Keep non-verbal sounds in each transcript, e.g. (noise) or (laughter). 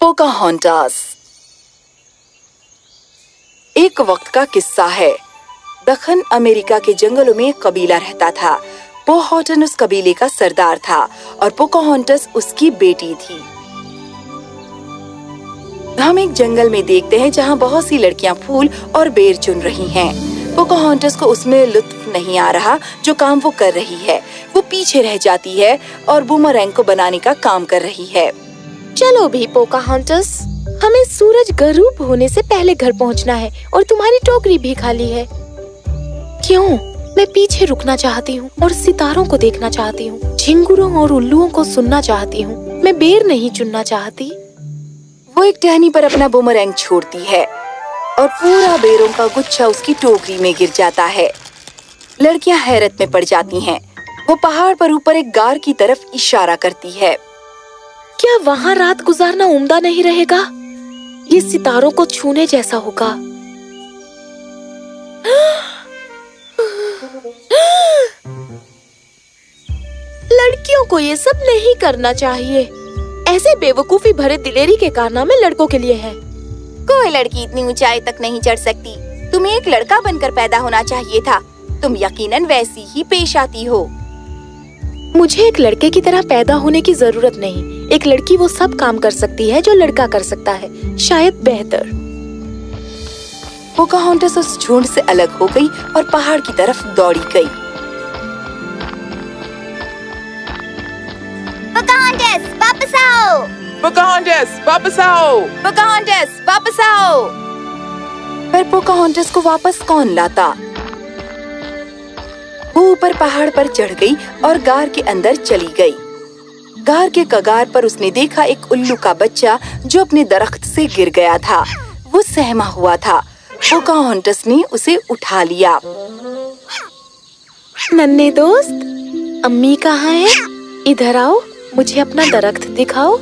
पोकाहोंटास एक वक्त का किस्सा है। दखन अमेरिका के जंगलों में कबीला रहता था। पोहॉटन उस कबीले का सरदार था और पोकाहोंटस उसकी बेटी थी। हम एक जंगल में देखते हैं जहाँ बहुत सी लड़कियाँ फूल और बेर चुन रही हैं। पोकाहोंटस को उसमें लुत्फ नहीं आ रहा, जो काम वो कर रही है। वो पीछे रह जाती है और बूमरैंग को बनाने का काम कर रही है। चलो भी पोकाहांटस हमें सूरज गरूब होने से पहले घर पहुँचना है और तुम्हारी टोकरी भी खाली है। क्यों? मैं पीछे रुकना चाहती हूँ और सितारों को देखना चाहती हूँ, झिंगुरों और उल्लुओं को सुनना चाहती हूँ। मैं बेर नहीं चुनना चाहती। वो एक टहनी पर अपना बुमरैंग छोड़ती है और पूरा बेरों का गुच्छा उसकी टोकरी में गिर जाता है। लड़कियाँ हैरत में पड़ जाती हैं। वो पहाड़ पर ऊपर एक गार की तरफ़ इशारा करती है। क्या वहाँ रात गुजारना उम्दा नहीं रहेगा? ये सितारों को छूने जैसा होगा। लड़कियों को ये सब नहीं करना चाहिए। ऐसे बेवकूफ़ी भरे दिलेरी के कारनामे लड़कों के लिए हैं। कोई लड़की इतनी ऊंचाई तक नहीं चढ़ सकती। तुम्हें एक लड़का बनकर पैदा होना चाहिए था। तुम यकीनन वैसी ही पेश आती हो। मुझे एक लड़के की तरह पैदा होने की ज़रूरत नहीं। एक लड़की वो सब काम कर सकती है जो लड़का कर सकता है। शायद बेहतर। पोकाहोंटस उस झुंड से अलग हो गई और पहाड़ की तरफ़ दौड़ी गई। पोकाहोंटस वापस आओ। पोकाहोंटस वापस आओ। पोकाहोंटस वापस आओ। पर पोकाहोंटस को वापस कौन लाता? वो ऊपर पहाड़ पर चढ़ गई और गार के अंदर चली गई। गार के कगार पर उसने देखा एक उल्लू का बच्चा जो अपने दरख्त से गिर गया था। वो सहमा हुआ था। पोकाहोंटस ने उसे उठा लिया। नन्हे दोस्त अम्मी कहाँ है? इधर आओ मुझे अपना दरख्त दिखाओ।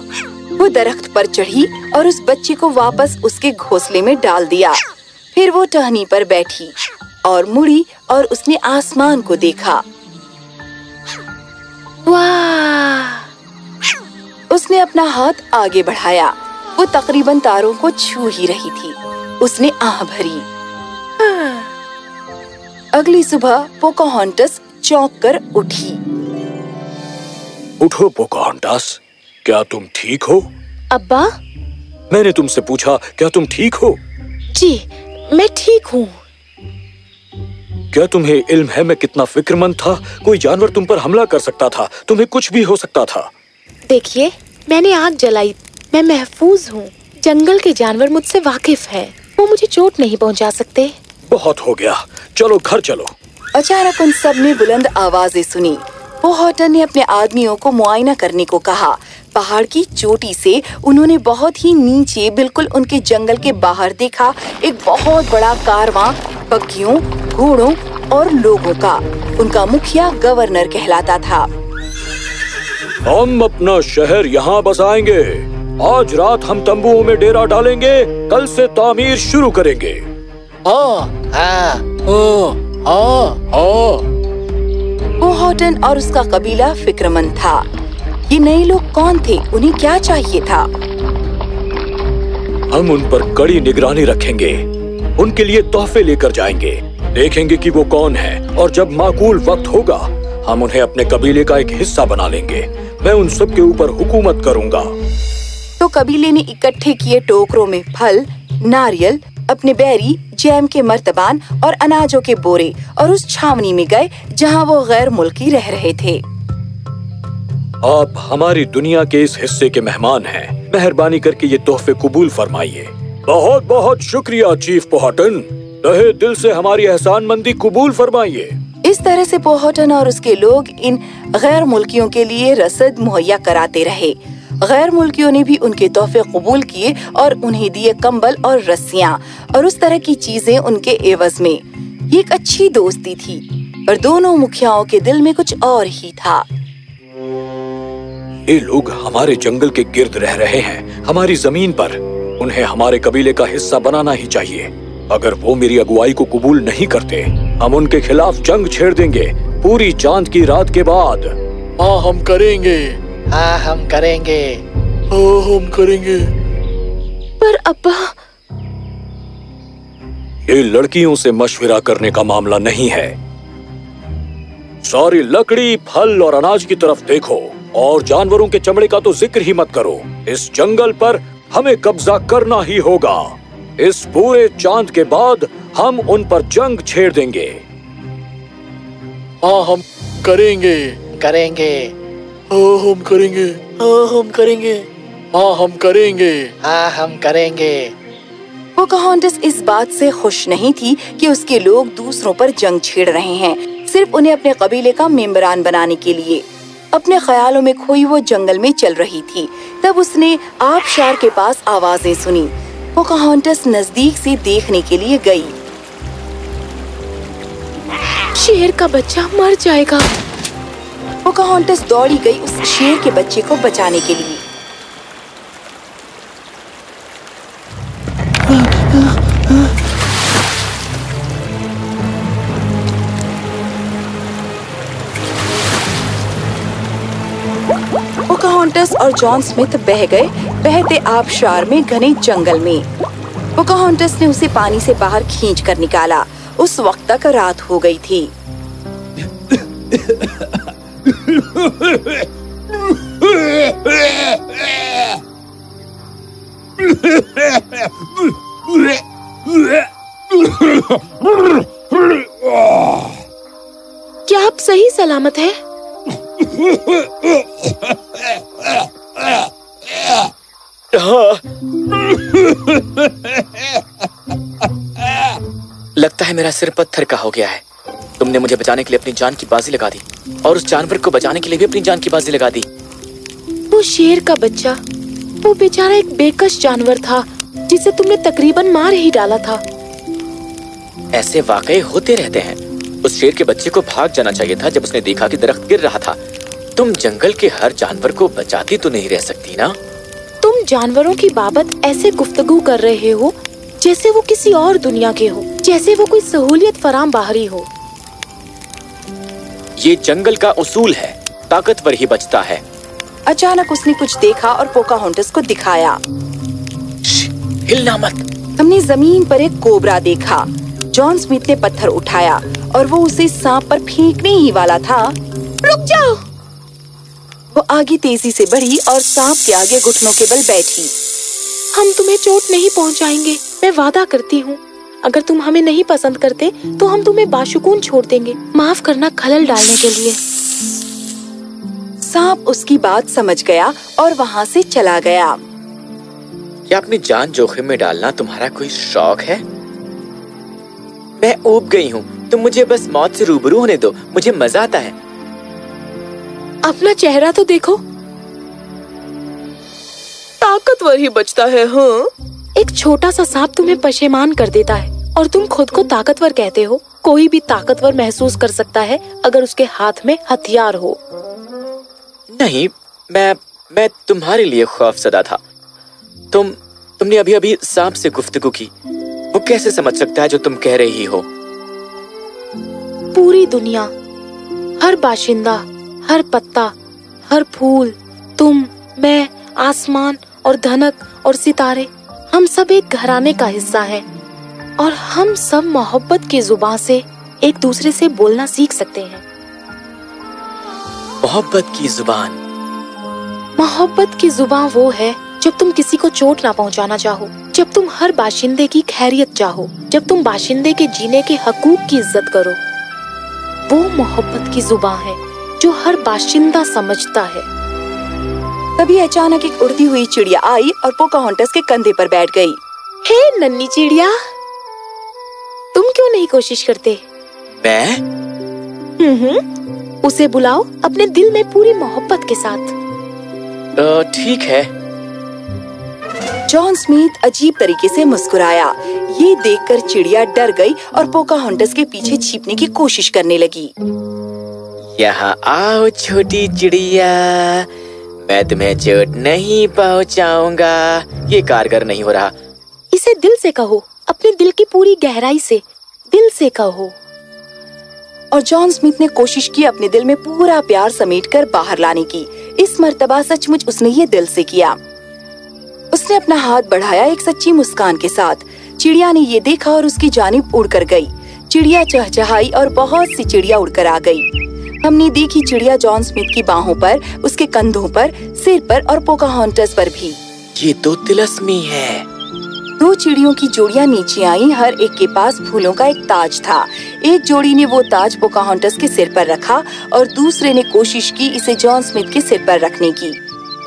वो दरख्त पर चढ़ी और उस बच्चे को वापस उसके घोंसले में डाल दिया। फिर वो टहनी पर बैठी। और मुड़ी और उसने आसमान को देखा। वाह! उसने अपना हाथ आगे बढ़ाया। वो तकरीबन तारों को छू ही रही थी। उसने आह भरी। अगली सुबह पोकाहोंटस चौंक कर उठी। उठो पोकाहोंटस क्या तुम ठीक हो? अब्बा? मैंने तुमसे पूछा क्या तुम ठीक हो? जी मैं ठीक हूँ। क्या तुम्हें इल्म है? मैं कितना फिक्रमंद था। कोई जानवर तुम पर हमला कर सकता था। तुम्हें कुछ भी हो सकता था। देखिए मैंने आग जलाई। मैं महफूज हूँ। जंगल के जानवर मुझसे वाकिफ है। वो मुझे चोट नहीं पहुँचा सकते। बहुत हो गया। चलो घर चलो। अचानक उन सबने बुलंद आवाज़ें सुनी। पोहॉटन ने अपने आदमियों को मुआयना करने को कहा। पहाड़ की चोटी से उन्होंने बहुत ही नीचे बिल्कुल उनके जंगल के बाहर देखा एक बहुत बड़ा कारवां बग्घियों घोड़ों और लोगों का। उनका मुखिया गवर्नर कहलाता था। हम अपना शहर यहाँ बसाएँगे। आज रात हम तंबुओं में डेरा डालेंगे कल से तामीर शुरू करेंगे। हाँ हाँ हाँ हाँ और उसका कबीला फिक्रमंद था। ये नए लोग कौन थे? उन्हें क्या चाहिए था? हम उन पर कड़ी निगरानी रखेंगे। उनके लिए तोहफे लेकर जाएँगे। देखेंगे कि वो कौन है और जब माकूल वक्त होगा हम उन्हें अपने कबीले का एक हिस्सा बना लेंगे। मैं उन सब के ऊपर हुकूमत करूँगा। तो कबीले ने इकट्ठे किए टोकरों में फल नारियल अपने बैरी जैम के मर्तबान और अनाजों के बोरे और उस छावनी में गए जहाँ वो गैर मुल्की रह रहे थे। आप हमारी दुनिया के इस हिस्से के मेहमान हैं। मेहरबानी करके ये तोहफे कबूल फरमाइए। बहुत बहुत शुक्रिया, चीफ पोहटन। तहे दिल से हमारी एहसानमंदी कबूल फरमाइए। इस तरह से पोहटन और उसके लोग इन गैर मुल्कियों के लिए रसद मुहैया कराते रहे। गैर मुल्कियों ने भी उनके तोहफे कबूल किए और उन्हें दिए कंबल और रस्सियाँ और उस तरह की चीज़ें उनके एवज में। ये एक अच्छी दोस्ती थी, पर दोनों मुखियाओं के दिल में कुछ और ही था। ये लोग हमारे जंगल के गिर्द रह रहे हैं। हमारी ज़मीन पर। उन्हें हमारे कबीले का हिस्सा बनाना ही चाहिए। अगर वो मेरी अगुवाई को कबूल नहीं करते हम उनके खिलाफ जंग छेड़ देंगे। पूरी चाँद की रात के बाद। हाँ हम करेंगे। हाँ हम करेंगे। हाँ हम करेंगे। पर अब्बा। ये लड़कियों से मशविरा करने का मामला नहीं है। सारी लकड़ी फल और अनाज की तरफ़ देखो। और जानवरों के चमड़े का तो ज़िक्र ही मत करो। इस जंगल पर हमें कब्जा करना ही होगा। इस पूरे चाँद के बाद हम उन पर जंग छेड़ देंगे। हाँ हम करेंगे। करेंगे। हाँ हम करेंगे। हाँ हम करेंगे। हाँ हम करेंगे। हाँ हम करेंगे। पोकाहोंटस इस बात से खुश नहीं थी कि उसके लोग दूसरों पर जंग छेड़ रहे हैं। सिर्फ़ उन्हें अपने कबीले का मेंबरान बनाने के लिए। अपने ख्यालों में खोई वो जंगल में चल रही थी। तब उसने आबशार के पास आवाज़ें सुनी। पोकाहोंटस नज़दीक से देखने के लिए गई। शेर का बच्चा मर जाएगा। पोकाहोंटस दौड़ी गई उस शेर के बच्चे को बचाने के लिए। और जॉन स्मिथ बह गए। बहते आबशार में घने जंगल में। पोकाहोंटस ने उसे पानी से बाहर खींच कर निकाला। उस वक्त तक रात हो गई थी। क्या आप सही सलामत है? सिर पत्थर का हो गया है। तुमने मुझे बचाने के लिए अपनी जान की बाजी लगा दी और उस जानवर को बचाने के लिए भी अपनी जान की बाजी लगा दी। वो शेर का बच्चा वो बेचारा एक बेकस जानवर था जिसे तुमने तकरीबन मार ही डाला था। ऐसे वाकई होते रहते हैं। उस शेर के बच्चे को भाग जाना चाहिए था जब उसने देखा कि दरख्त गिर रहा था। तुम जंगल के हर जानवर को बचाती तो नहीं रह सकती ना? तुम जानवरों की बाबत ऐसे गुफ्तगू कर रहे हो जैसे वो किसी और दुनिया के हो जैसे वो कोई सहूलियत फराम बाहरी हो। ये जंगल का उसूल है ताकतवर ही बचता है। अचानक उसने कुछ देखा और पोका पोकाहोंटस को दिखाया। हिलना मत। हमने ज़मीन पर एक कोबरा देखा जॉन स्मिथ ने पत्थर उठाया और वो उसे सांप पर फेंकने ही वाला था। रुक जाओ! वो आगे तेज़ी से बढ़ी और सांप के आगे घुटनों के बल बैठी। हम तुम्हें चोट नहीं पहुंचाएँगे। मैं वादा करती हूँ। अगर तुम हमें नहीं पसंद करते तो हम तुम्हें बाशुकून छोड़ देंगे। माफ़ करना खलल डालने के लिए। सांप उसकी बात समझ गया और वहाँ से चला गया। क्या अपनी जान जोखिम में डालना तुम्हारा कोई शौक है? मैं ऊब गई हूँ। तुम मुझे बस मौत से रूबरू होने दो। मुझे मज़ा आता है। अपना चेहरा तो देखो। ताकतवर ही बचता है हाँ? एक छोटा सा सांप तुम्हें पशेमान कर देता है और तुम खुद को ताकतवर कहते हो। कोई भी ताकतवर महसूस कर सकता है अगर उसके हाथ में हथियार हो। नहीं मैं मैं तुम्हारे लिए खौफ सदा था। तुम तुमने अभी अभी सांप से गुफ्तगू की। वो कैसे समझ सकता है जो तुम कह रही हो? पूरी दुनिया हर बाशिंदा हर पत्ता हर फूल तुम मैं आसमान और धनक और सितारे हम सब एक घराने का हिस्सा हैं और हम सब मोहब्बत की ज़ुबान से एक दूसरे से बोलना सीख सकते हैं। मोहब्बत की ज़ुबान। मोहब्बत की ज़ुबान वो है जब तुम किसी को चोट ना पहुंचाना चाहो जब तुम हर बाशिंदे की खैरियत चाहो जब तुम बाशिंदे के जीने के हकूक की इज़्ज़त करो। वो मोहब्बत की ज़ुबान है जो हर बाशिंदा समझता है। तभी अचानक एक उड़ती हुई चिड़िया आई और पोकाहोंटस के कंधे पर बैठ गई। हे नन्ही चिड़िया तुम क्यों नहीं कोशिश करते? मैं? हम्म उसे बुलाओ अपने दिल में पूरी मोहब्बत के साथ। ठीक है। जॉन स्मिथ अजीब तरीके से मुस्कुराया। ये देखकर चिड़िया डर गई और पोकाहोंटस के पीछे छिपने की कोशिश करने लगी। यहाँ आओ छोटी चिड़िया। मैं तुम्हें चोट नहीं पहुँचाऊँगा। ये कारगर नहीं हो रहा। इसे दिल से कहो, अपने दिल की पूरी गहराई से। दिल से कहो। और जॉन स्मिथ ने कोशिश की अपने दिल में पूरा प्यार समेटकर बाहर लाने की। इस मर्तबा सचमुच उसने ये दिल से किया। उसने अपना हाथ बढ़ाया एक सच्ची मुस्कान के साथ। चिड़िया ने ये देखा और उसकी जानिब उड़कर गई। चिड़िया चहचहाई और बहुत सी चिड़िया उड़कर आ गई। हमने देखी चिड़िया जॉन स्मिथ की बाहों पर उसके कंधों पर सिर पर और पोकाहॉन्टस पर भी। ये तो तिलस्मी है। दो चिड़ियों की जोड़ियाँ नीचे आई हर एक के पास फूलों का एक ताज था। एक जोड़ी ने वो ताज पोकाहॉन्टस के सिर पर रखा और दूसरे ने कोशिश की इसे जॉन स्मिथ के सिर पर रखने की।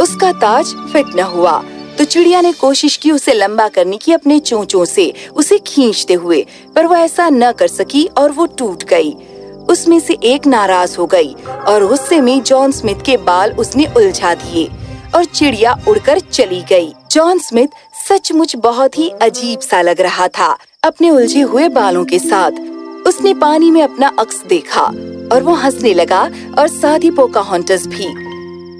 उसका ताज फिट न हुआ तो चिड़िया ने कोशिश की उसे लंबा करने की अपने चोंचों से उसे खींचते हुए पर वो ऐसा न कर सकी और वो टूट गई। उसमें से एक नाराज़ हो गई और गुस्से में जॉन स्मिथ के बाल उसने उलझा दिए और चिड़िया उड़कर चली गई। जॉन स्मिथ सचमुच बहुत ही अजीब सा लग रहा था अपने उलझे हुए बालों के साथ। उसने पानी में अपना अक्स देखा और वो हंसने लगा और साथ ही पोकाहॉन्टस भी।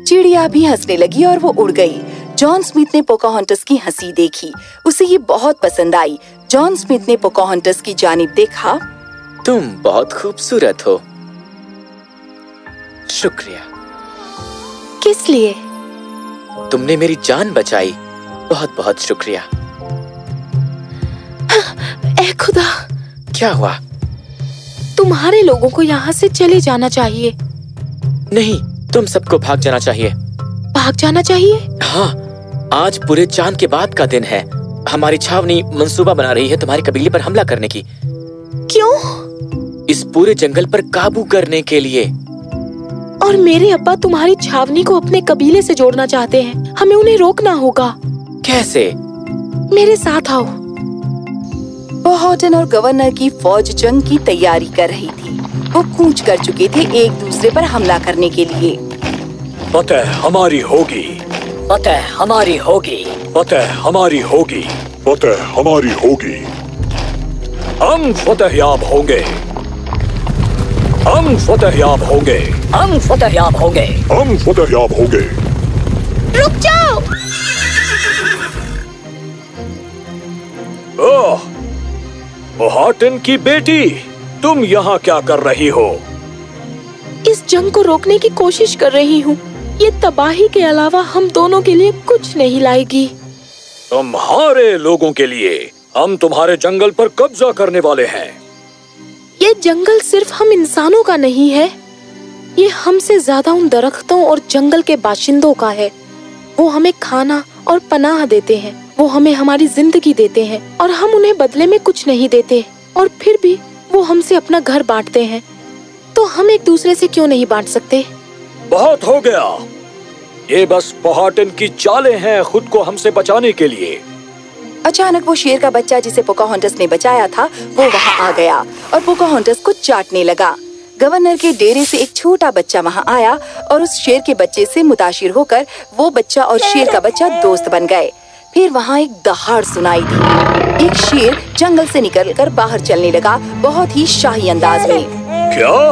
चिड़िया भी हंसने लगी और वो उड़ गई। जॉन स्मिथ ने पोकाहॉन्टस की हँसी देखी। उसे ये बहुत पसंद आई। जॉन स्मिथ ने पोकाहॉन्टस की जानिब देखा। तुम बहुत खूबसूरत हो। शुक्रिया। किस लिए? तुमने मेरी जान बचाई। बहुत बहुत शुक्रिया। ए खुदा। क्या हुआ? तुम्हारे लोगों को यहाँ से चले जाना चाहिए। नहीं तुम सबको भाग जाना चाहिए। भाग जाना चाहिए? हाँ आज पूरे चाँद के बाद का दिन है। हमारी छावनी मंसूबा बना रही है तुम्हारे कबीले पर हमला करने की। क्यों? इस पूरे जंगल पर काबू करने के लिए। और मेरे अब्बा तुम्हारी छावनी को अपने कबीले से जोड़ना चाहते हैं। हमें उन्हें रोकना होगा। कैसे? मेरे साथ आओ। पोहॉटन और गवर्नर की फौज जंग की तैयारी कर रही थी। वो कूच कर चुके थे एक दूसरे पर हमला करने के लिए। फतेह हमारी होगी। फतेह हमारी होगी। फतेह हमारी होगी। फतेह हमारी होगी। हम फतेहयाब होंगे। हम फतेहयाब होंगे। हम फतेहयाब होंगे। हम फतेहयाब होंगे। रुक जाओ। ओह की बेटी तुम यहाँ क्या कर रही हो? इस जंग को रोकने की कोशिश कर रही हूँ। ये तबाही के अलावा हम दोनों के लिए कुछ नहीं लाएगी। तुम्हारे लोगों के लिए हम तुम्हारे जंगल पर कब्जा करने वाले हैं। ये जंगल सिर्फ़ हम इंसानों का नहीं है। ये हमसे ज़्यादा उन दरख्तों और जंगल के बाशिंदों का है। वो हमें खाना और पनाह देते हैं। वो हमें हमारी ज़िंदगी देते हैं और हम उन्हें बदले में कुछ नहीं देते। और फिर भी वो हमसे अपना घर बांटते हैं। तो हम एक दूसरे से क्यों नहीं बांट सकते? बहुत हो गया। ये बस पोहॉटन की चालें हैं खुद को हमसे बचाने के लिए। अचानक वो शेर का बच्चा जिसे पोकाहॉन्टस ने बचाया था वो वहाँ आ गया और पोकाहॉन्टस को चाटने लगा। गवर्नर के डेरे से एक छोटा बच्चा वहाँ आया और उस शेर के बच्चे से मुताशिर होकर वो बच्चा और शेर का बच्चा दोस्त बन गए। फिर वहाँ एक दहाड़ सुनाई दी। एक शेर जंगल से निकलकर बाहर चलने लगा। बहुत ही शाही अंदाज में। क्या?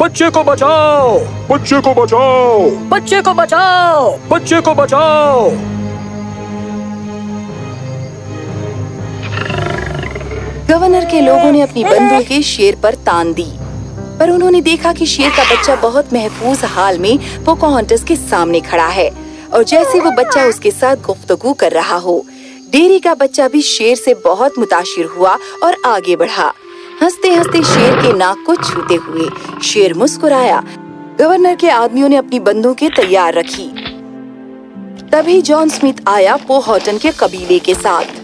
बच्चे को बचाओ! बच्चे को बचाओ! बच्चे को बचाओ! बच्चे को बचाओ! गवर्नर के लोगों ने अपनी बंदूकें शेर पर तान दी। पर उन्होंने देखा कि शेर का बच्चा बहुत महफूज हाल में पोकाहॉन्टस के सामने खड़ा है और जैसे वो बच्चा उसके साथ गुफ्तगू कर रहा हो, डेरी का बच्चा भी शेर से बहुत मुताशिर हुआ और आगे बढ़ा। हँसते हँसते शेर के नाक को छूते हुए शेर मुस्कुराया। गवर्नर के आदमियों ने अपनी बंदूकें तैयार रखी। तभी जॉन स्मिथ आया पोहॉटन के कबीले के साथ।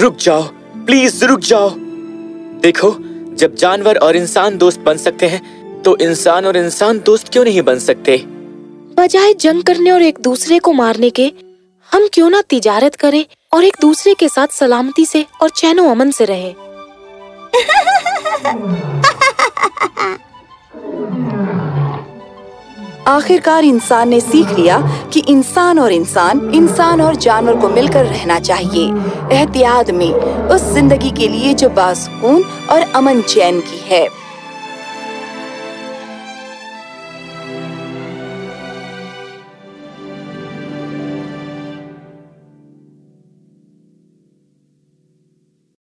रुक जाओ प्लीज़ रुक जाओ। देखो जब जानवर और इंसान दोस्त बन सकते हैं तो इंसान और इंसान दोस्त क्यों नहीं बन सकते? बजाय जंग करने और एक दूसरे को मारने के हम क्यों ना तिजारत करें और एक दूसरे के साथ सलामती से और चैनो अमन से रहें? (laughs) आखिरकार इंसान ने सीख लिया कि इंसान और इंसान इंसान और जानवर को मिलकर रहना चाहिए। एहतियात में, उस ज़िंदगी के लिए जो बासकून और अमन चैन की है।